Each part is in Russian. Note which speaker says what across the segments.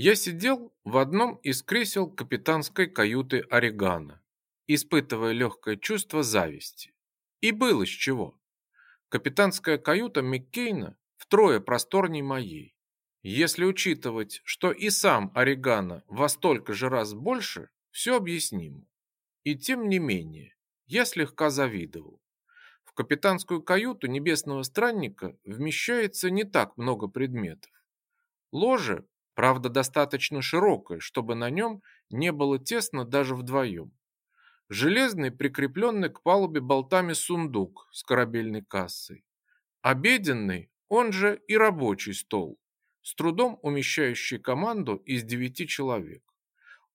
Speaker 1: Я сидел в одном из кресел капитанской каюты Орегана, испытывая легкое чувство зависти. И было с чего. Капитанская каюта Маккейна втрое просторней моей. Если учитывать, что и сам Орегана во столько же раз больше, все объяснимо. И тем не менее, я слегка завидовал. В капитанскую каюту небесного странника вмещается не так много предметов. Ложе, правда, достаточно широкое, чтобы на нем не было тесно даже вдвоем. Железный, прикрепленный к палубе болтами сундук с корабельной кассой. Обеденный, он же и рабочий стол, с трудом умещающий команду из девяти человек.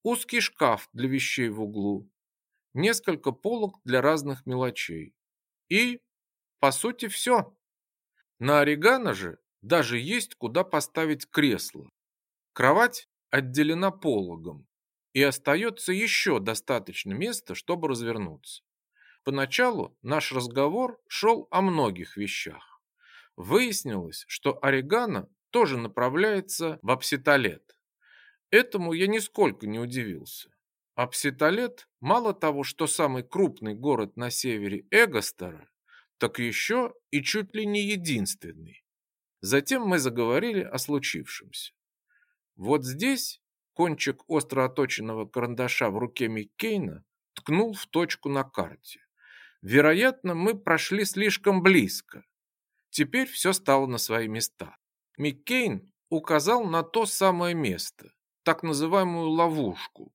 Speaker 1: Узкий шкаф для вещей в углу, несколько полок для разных мелочей. И, по сути, все. На Орегано же даже есть куда поставить кресло. Кровать отделена пологом, и остается еще достаточно места, чтобы развернуться. Поначалу наш разговор шел о многих вещах. Выяснилось, что Орегано тоже направляется в Апситолет. Этому я нисколько не удивился. Апситолет мало того, что самый крупный город на севере Эгостера, так еще и чуть ли не единственный. Затем мы заговорили о случившемся. Вот здесь кончик остро оточенного карандаша в руке Миккейна ткнул в точку на карте. Вероятно, мы прошли слишком близко. Теперь все стало на свои места. Миккейн указал на то самое место, так называемую ловушку,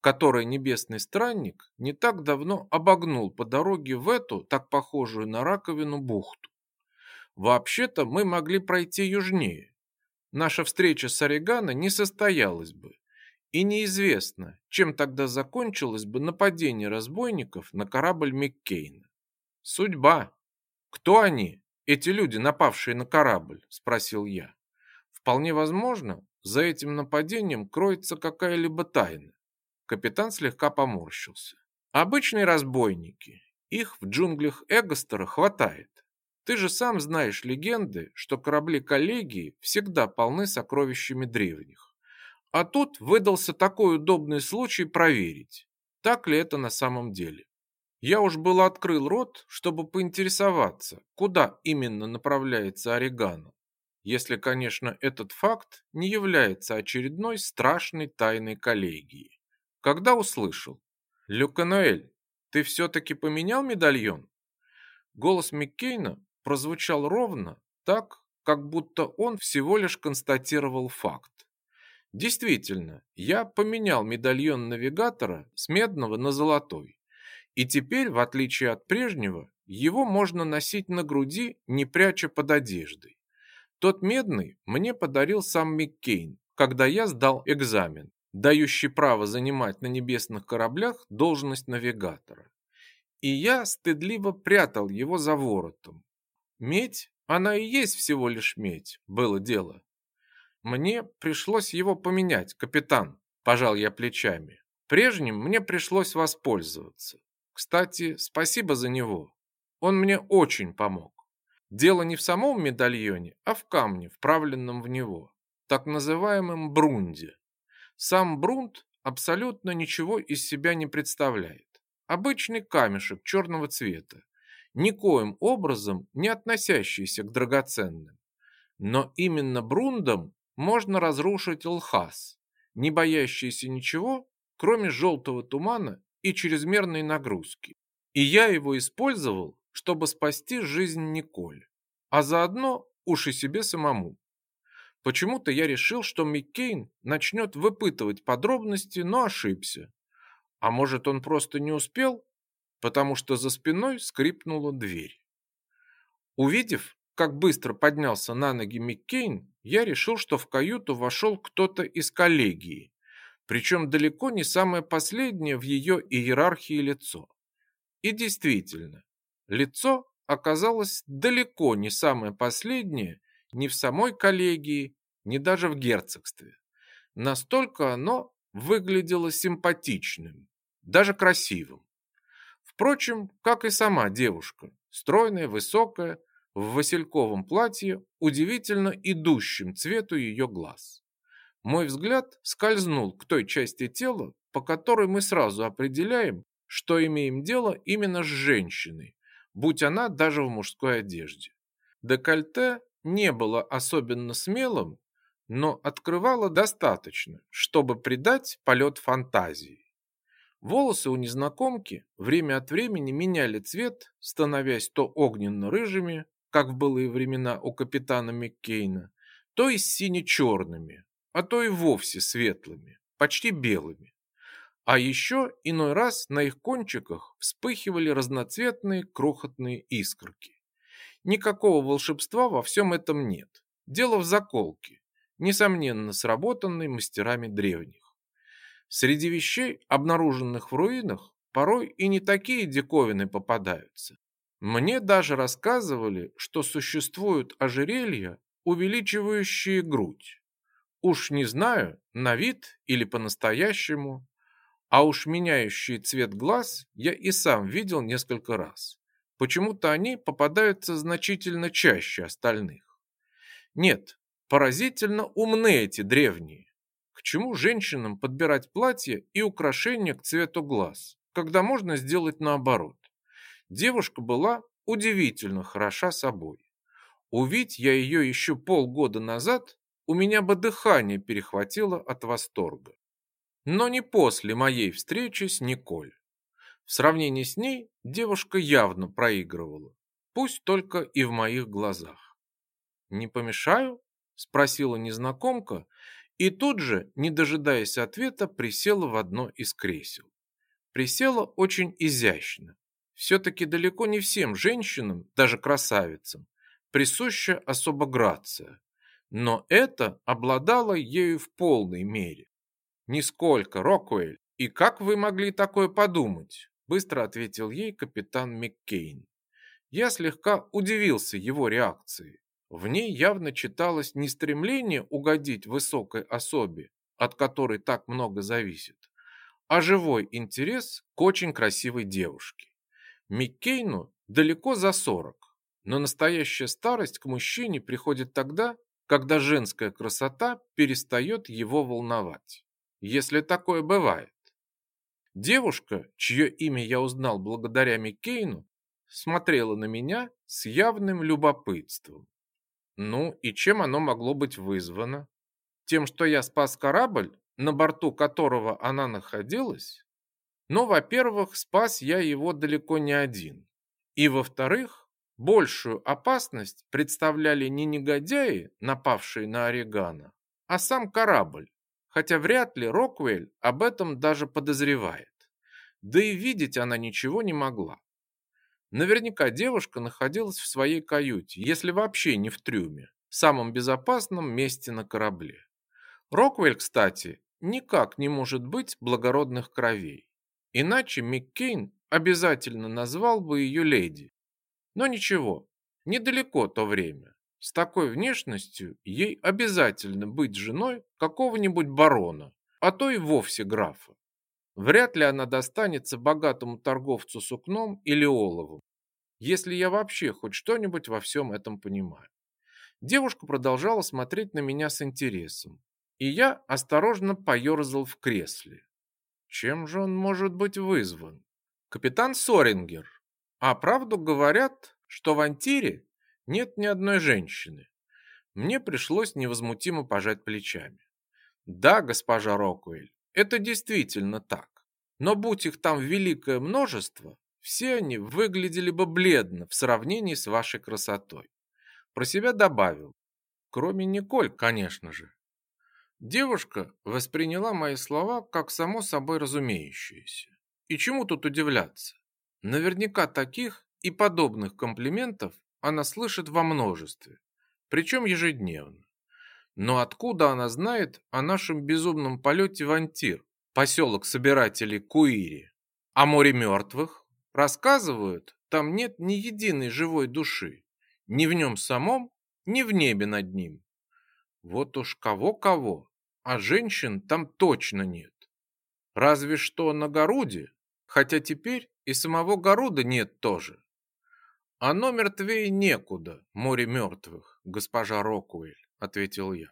Speaker 1: который небесный странник не так давно обогнул по дороге в эту, так похожую на раковину, бухту. Вообще-то мы могли пройти южнее. Наша встреча с Орегано не состоялась бы. И неизвестно, чем тогда закончилось бы нападение разбойников на корабль Маккейна. Судьба. Кто они, эти люди, напавшие на корабль? Спросил я. Вполне возможно, за этим нападением кроется какая-либо тайна. Капитан слегка поморщился. Обычные разбойники. Их в джунглях Эгостера хватает. Ты же сам знаешь легенды, что корабли коллегии всегда полны сокровищами древних. А тут выдался такой удобный случай проверить, так ли это на самом деле. Я уж было открыл рот, чтобы поинтересоваться, куда именно направляется Орегано, если, конечно, этот факт не является очередной страшной тайной коллегии. Когда услышал. «Люкануэль, ты все-таки поменял медальон?» Голос Маккейна прозвучал ровно, так, как будто он всего лишь констатировал факт. Действительно, я поменял медальон навигатора с медного на золотой. И теперь, в отличие от прежнего, его можно носить на груди, не пряча под одеждой. Тот медный мне подарил сам Маккейн, когда я сдал экзамен дающий право занимать на небесных кораблях должность навигатора. И я стыдливо прятал его за воротом. Медь, она и есть всего лишь медь, было дело. Мне пришлось его поменять, капитан, пожал я плечами. Прежним мне пришлось воспользоваться. Кстати, спасибо за него. Он мне очень помог. Дело не в самом медальоне, а в камне, вправленном в него, так называемом брунде. Сам Брунт абсолютно ничего из себя не представляет. Обычный камешек черного цвета, никоим образом не относящийся к драгоценным. Но именно Брундом можно разрушить Лхас, не боящийся ничего, кроме желтого тумана и чрезмерной нагрузки. И я его использовал, чтобы спасти жизнь Николь, а заодно уж и себе самому. Почему-то я решил, что Миккейн начнет выпытывать подробности, но ошибся. А может, он просто не успел, потому что за спиной скрипнула дверь. Увидев, как быстро поднялся на ноги Миккейн, я решил, что в каюту вошел кто-то из коллегии, причем далеко не самое последнее в ее иерархии лицо. И действительно, лицо оказалось далеко не самое последнее ни в самой коллегии, ни даже в герцогстве. Настолько оно выглядело симпатичным, даже красивым. Впрочем, как и сама девушка, стройная, высокая, в васильковом платье, удивительно идущим цвету ее глаз. Мой взгляд скользнул к той части тела, по которой мы сразу определяем, что имеем дело именно с женщиной, будь она даже в мужской одежде. Декольте не было особенно смелым, но открывало достаточно, чтобы придать полет фантазии. Волосы у незнакомки время от времени меняли цвет, становясь то огненно-рыжими, как в былые времена у капитана Маккейна, то и сине-черными, а то и вовсе светлыми, почти белыми. А еще иной раз на их кончиках вспыхивали разноцветные крохотные искорки. Никакого волшебства во всем этом нет. Дело в заколке, несомненно сработанной мастерами древних. Среди вещей, обнаруженных в руинах, порой и не такие диковины попадаются. Мне даже рассказывали, что существуют ожерелья, увеличивающие грудь. Уж не знаю, на вид или по-настоящему, а уж меняющие цвет глаз я и сам видел несколько раз. Почему-то они попадаются значительно чаще остальных. Нет, поразительно умны эти древние. К чему женщинам подбирать платье и украшения к цвету глаз, когда можно сделать наоборот? Девушка была удивительно хороша собой. Увидь я ее еще полгода назад, у меня бы дыхание перехватило от восторга. Но не после моей встречи с Николь. В сравнении с ней девушка явно проигрывала, пусть только и в моих глазах. «Не помешаю?» – спросила незнакомка, и тут же, не дожидаясь ответа, присела в одно из кресел. Присела очень изящно, все-таки далеко не всем женщинам, даже красавицам, присуща особо грация. Но это обладало ею в полной мере. Нисколько, Роквелл. И как вы могли такое подумать? Быстро ответил ей капитан Маккейн. Я слегка удивился его реакции. В ней явно читалось не стремление угодить высокой особе, от которой так много зависит, а живой интерес к очень красивой девушке. Миккейну далеко за 40, но настоящая старость к мужчине приходит тогда, когда женская красота перестает его волновать. Если такое бывает. Девушка, чье имя я узнал благодаря Миккейну, смотрела на меня с явным любопытством. Ну и чем оно могло быть вызвано? Тем, что я спас корабль, на борту которого она находилась? Но, во-первых, спас я его далеко не один. И, во-вторых, большую опасность представляли не негодяи, напавшие на Орегана, а сам корабль, хотя вряд ли Роквелл об этом даже подозревает. Да и видеть она ничего не могла. Наверняка девушка находилась в своей каюте, если вообще не в трюме, самом безопасном месте на корабле. Роквелл, кстати, никак не может быть благородных кровей. Иначе Миккейн обязательно назвал бы ее леди. Но ничего, недалеко то время. С такой внешностью ей обязательно быть женой какого-нибудь барона, а то и вовсе графа. Вряд ли она достанется богатому торговцу сукном или оловом, если я вообще хоть что-нибудь во всем этом понимаю. Девушка продолжала смотреть на меня с интересом, и я осторожно поерзал в кресле. Чем же он может быть вызван? Капитан Сорингер. А правду говорят, что в Антире нет ни одной женщины. Мне пришлось невозмутимо пожать плечами. Да, госпожа Роквель, это действительно так. Но будь их там великое множество, все они выглядели бы бледно в сравнении с вашей красотой. Про себя добавил. Кроме Николь, конечно же. Девушка восприняла мои слова как само собой разумеющееся. И чему тут удивляться? Наверняка таких и подобных комплиментов она слышит во множестве, причем ежедневно. Но откуда она знает о нашем безумном полете в Антир, поселок собирателей Куири? О море мертвых? Рассказывают, там нет ни единой живой души, ни в нем самом, ни в небе над ним. Вот уж кого-кого, а женщин там точно нет. Разве что на Горуде, хотя теперь и самого Горуда нет тоже. Оно мертвее некуда, море мертвых, госпожа Рокуэль, ответил я.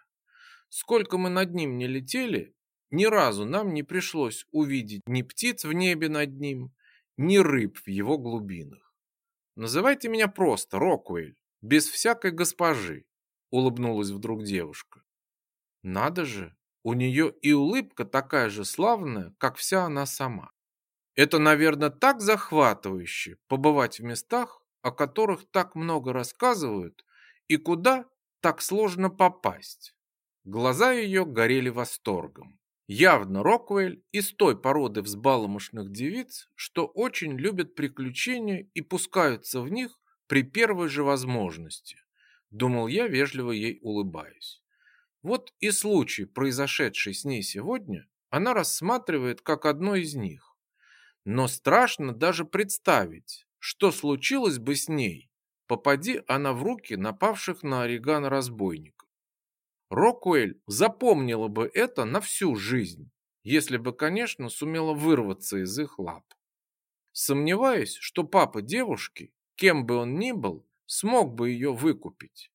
Speaker 1: Сколько мы над ним не летели, ни разу нам не пришлось увидеть ни птиц в небе над ним, ни рыб в его глубинах. Называйте меня просто Роквейль, без всякой госпожи, улыбнулась вдруг девушка. Надо же, у нее и улыбка такая же славная, как вся она сама. Это, наверное, так захватывающе побывать в местах, о которых так много рассказывают и куда так сложно попасть. Глаза ее горели восторгом. Явно Роквелл из той породы взбаломошных девиц, что очень любят приключения и пускаются в них при первой же возможности. Думал я, вежливо ей улыбаясь. Вот и случай, произошедший с ней сегодня, она рассматривает как одно из них. Но страшно даже представить, что случилось бы с ней, попади она в руки напавших на Орегана разбойников. Рокуэль запомнила бы это на всю жизнь, если бы, конечно, сумела вырваться из их лап. Сомневаюсь, что папа девушки, кем бы он ни был, смог бы ее выкупить.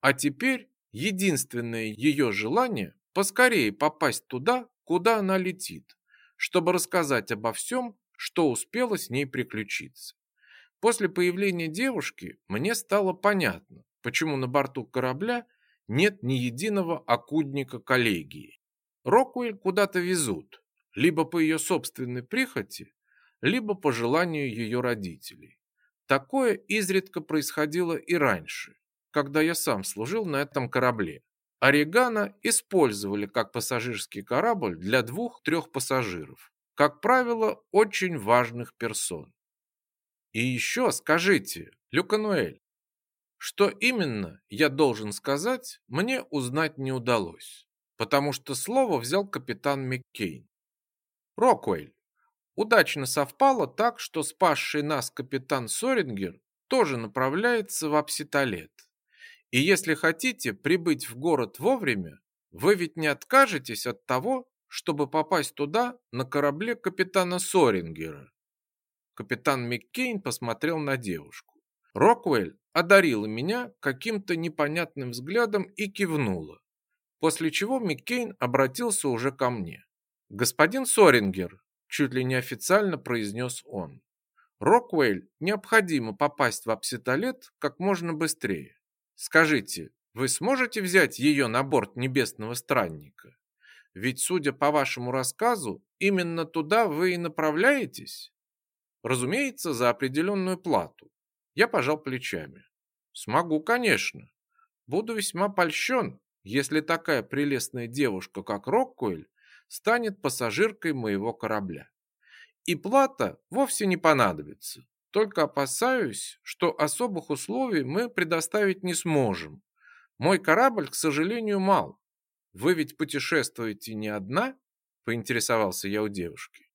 Speaker 1: А теперь единственное ее желание поскорее попасть туда, куда она летит, чтобы рассказать обо всем, что успело с ней приключиться. После появления девушки мне стало понятно, почему на борту корабля нет ни единого окудника коллегии. Рокуэль куда-то везут, либо по ее собственной прихоти, либо по желанию ее родителей. Такое изредка происходило и раньше, когда я сам служил на этом корабле. Орегана использовали как пассажирский корабль для двух-трех пассажиров, как правило, очень важных персон. И еще скажите, Люкануэль, что именно я должен сказать, мне узнать не удалось, потому что слово взял капитан Маккейн. Роквелл, удачно совпало так, что спасший нас капитан Сорингер тоже направляется в Апситолет. И если хотите прибыть в город вовремя, вы ведь не откажетесь от того, чтобы попасть туда на корабле капитана Сорингера. Капитан Маккейн посмотрел на девушку. Роквелл одарила меня каким-то непонятным взглядом и кивнула, после чего Маккейн обратился уже ко мне. «Господин Сорингер», чуть ли не официально произнес он, «Роквелл необходимо попасть в Апситолет как можно быстрее. Скажите, вы сможете взять ее на борт Небесного Странника? Ведь, судя по вашему рассказу, именно туда вы и направляетесь?» Разумеется, за определенную плату. Я пожал плечами. Смогу, конечно. Буду весьма польщен, если такая прелестная девушка, как Роккуэль, станет пассажиркой моего корабля. И плата вовсе не понадобится. Только опасаюсь, что особых условий мы предоставить не сможем. Мой корабль, к сожалению, мал. Вы ведь путешествуете не одна? Поинтересовался я у девушки.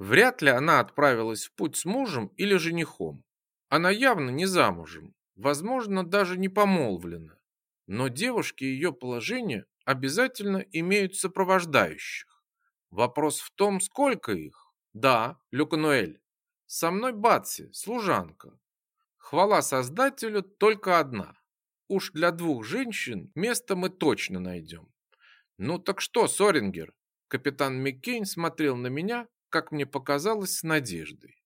Speaker 1: Вряд ли она отправилась в путь с мужем или женихом. Она явно не замужем, возможно, даже не помолвлена. Но девушки ее положения обязательно имеют сопровождающих. Вопрос в том, сколько их. Да, Люкануэль. Со мной Батси, служанка. Хвала Создателю только одна. Уж для двух женщин место мы точно найдем. Ну так что, Сорингер? Капитан Маккейн смотрел на меня, как мне показалось, с надеждой.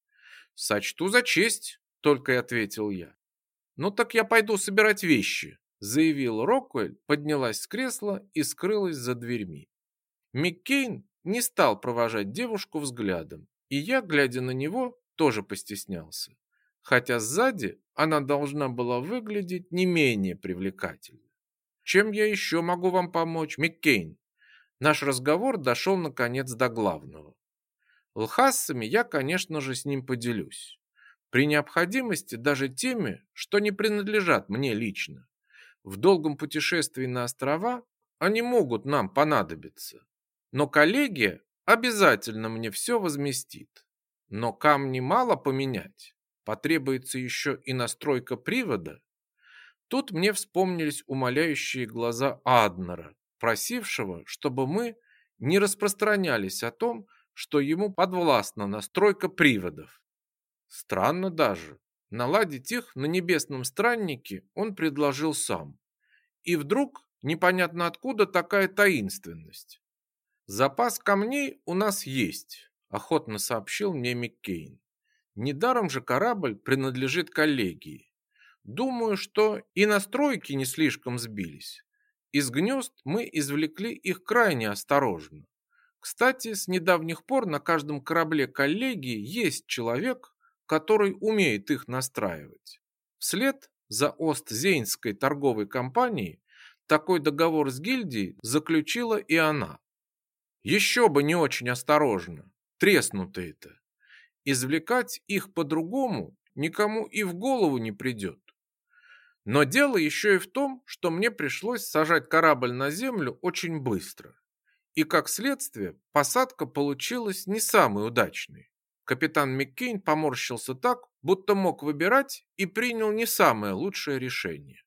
Speaker 1: Сочту за честь, только и ответил я. Ну так я пойду собирать вещи, заявила Роквелл, поднялась с кресла и скрылась за дверьми. Маккейн не стал провожать девушку взглядом, и я, глядя на него, тоже постеснялся. Хотя сзади она должна была выглядеть не менее привлекательно. Чем я еще могу вам помочь, Миккейн? Наш разговор дошел наконец до главного. Лхассами я, конечно же, с ним поделюсь. При необходимости даже теми, что не принадлежат мне лично. В долгом путешествии на острова они могут нам понадобиться. Но коллегия обязательно мне все возместит. Но камни мало поменять. Потребуется еще и настройка привода. Тут мне вспомнились умоляющие глаза Аднера, просившего, чтобы мы не распространялись о том, что ему подвластна настройка приводов. Странно даже. Наладить их на небесном страннике он предложил сам. И вдруг непонятно откуда такая таинственность. Запас камней у нас есть, охотно сообщил мне Миккейн. Недаром же корабль принадлежит коллегии. Думаю, что и настройки не слишком сбились. Из гнезд мы извлекли их крайне осторожно. Кстати, с недавних пор на каждом корабле коллегии есть человек, который умеет их настраивать. Вслед за Остзейнской торговой компанией такой договор с гильдией заключила и она. Еще бы не очень осторожно, треснутые-то. Извлекать их по-другому никому и в голову не придет. Но дело еще и в том, что мне пришлось сажать корабль на землю очень быстро и, как следствие, посадка получилась не самой удачной. Капитан Маккейн поморщился так, будто мог выбирать и принял не самое лучшее решение.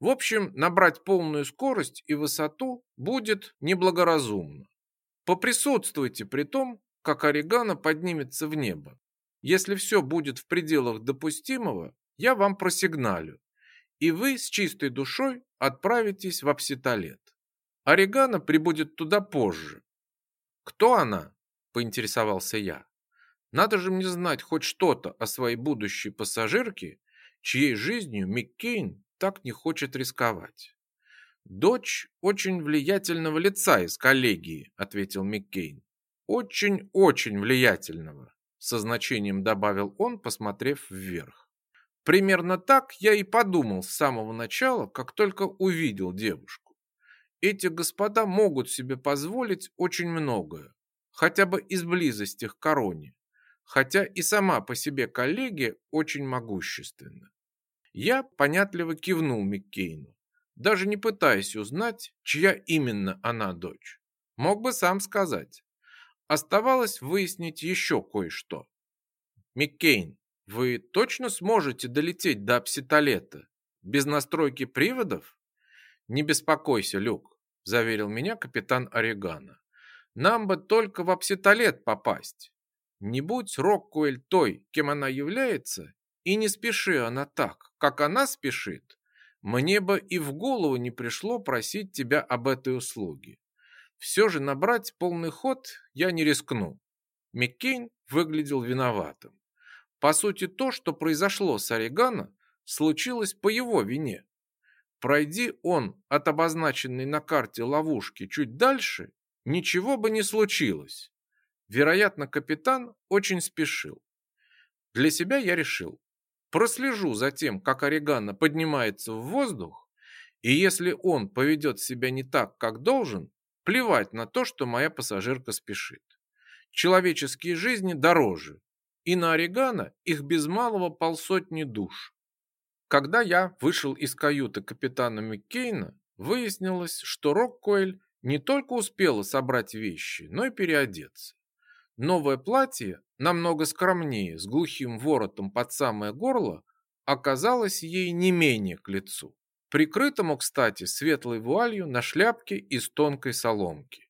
Speaker 1: В общем, набрать полную скорость и высоту будет неблагоразумно. Поприсутствуйте при том, как Орегано поднимется в небо. Если все будет в пределах допустимого, я вам просигналю, и вы с чистой душой отправитесь в Апситолет. Орегана прибудет туда позже. Кто она? поинтересовался я. Надо же мне знать хоть что-то о своей будущей пассажирке, чьей жизнью Миккейн так не хочет рисковать. Дочь очень влиятельного лица из коллегии, ответил Миккейн. Очень-очень влиятельного, со значением добавил он, посмотрев вверх. Примерно так я и подумал с самого начала, как только увидел девушку. Эти господа могут себе позволить очень многое, хотя бы из близости к короне, хотя и сама по себе коллеги очень могущественна. Я понятливо кивнул Миккейну, даже не пытаясь узнать, чья именно она дочь. Мог бы сам сказать. Оставалось выяснить еще кое-что. Миккейн, вы точно сможете долететь до Апситолета без настройки приводов? Не беспокойся, Люк, заверил меня капитан Орегана. Нам бы только в Апситолет попасть. Не будь Роккуэль той, кем она является, и не спеши она так, как она спешит, мне бы и в голову не пришло просить тебя об этой услуге. Все же набрать полный ход я не рискну. Миккейн выглядел виноватым. По сути, то, что произошло с Орегано, случилось по его вине. Пройди он от обозначенной на карте ловушки чуть дальше, ничего бы не случилось. Вероятно, капитан очень спешил. Для себя я решил, прослежу за тем, как Орегано поднимается в воздух, и если он поведет себя не так, как должен, плевать на то, что моя пассажирка спешит. Человеческие жизни дороже, и на Орегано их без малого полсотни душ. Когда я вышел из каюты капитана Маккейна, выяснилось, что Роккоэль не только успела собрать вещи, но и переодеться. Новое платье, намного скромнее, с глухим воротом под самое горло, оказалось ей не менее к лицу. Прикрытому, кстати, светлой вуалью на шляпке из тонкой соломки.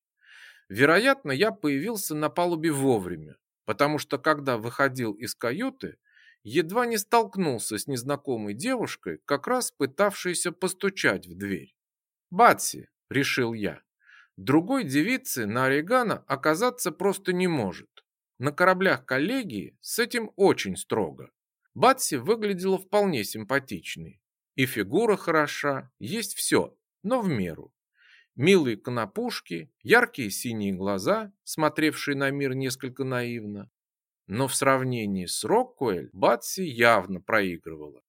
Speaker 1: Вероятно, я появился на палубе вовремя, потому что когда выходил из каюты, едва не столкнулся с незнакомой девушкой, как раз пытавшейся постучать в дверь. «Батси», — решил я, — «другой девицы на Орегано оказаться просто не может. На кораблях коллегии с этим очень строго». Батси выглядела вполне симпатичной. И фигура хороша, есть все, но в меру. Милые конопушки, яркие синие глаза, смотревшие на мир несколько наивно, но в сравнении с Роккуэль Батси явно проигрывала.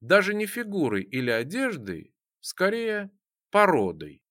Speaker 1: Даже не фигурой или одеждой, скорее породой.